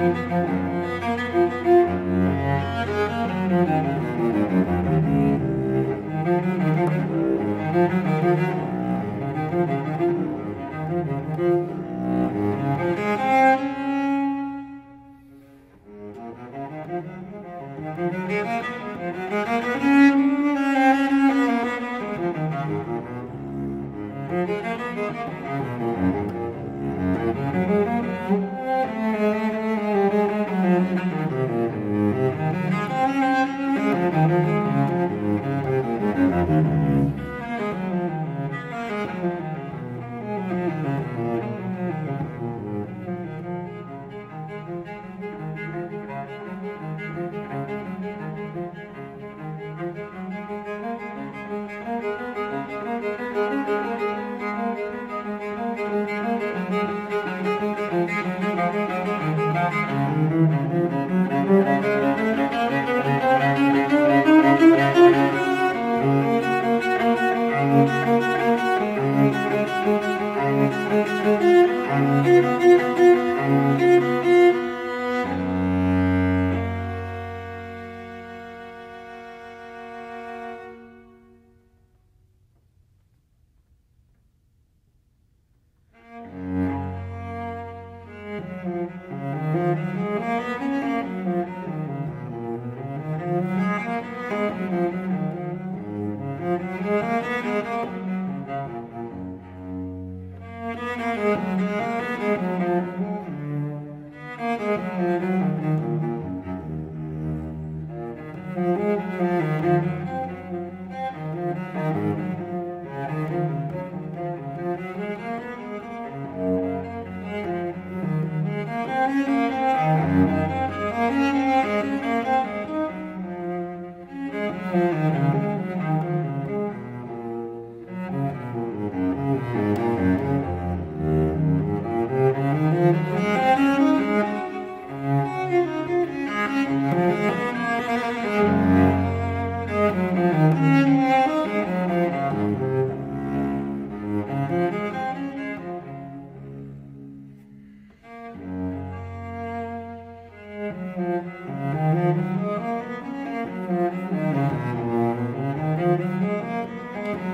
Música Música Mm-hmm.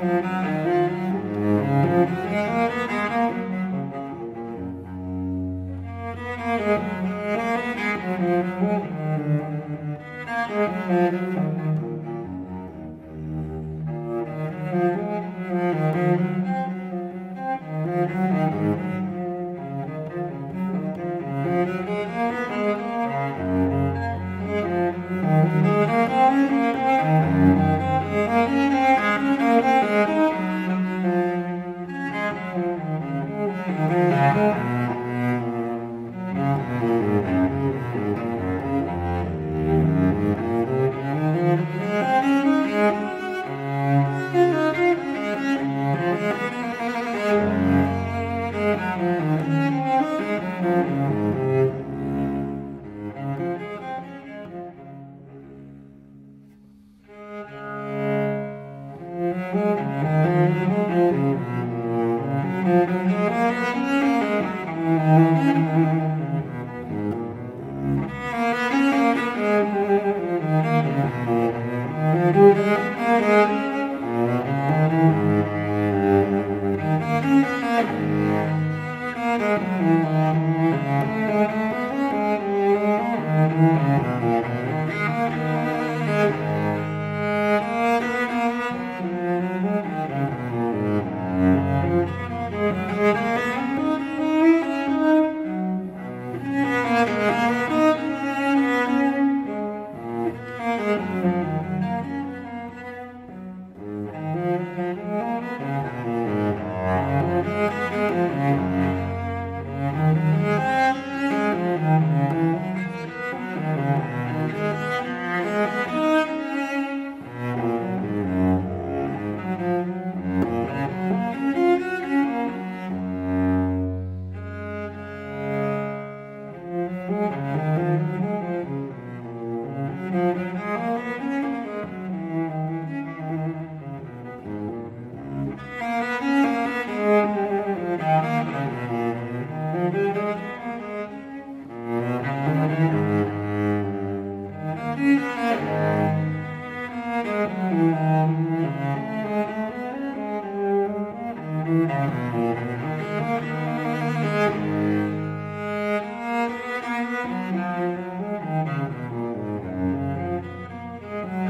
Música Música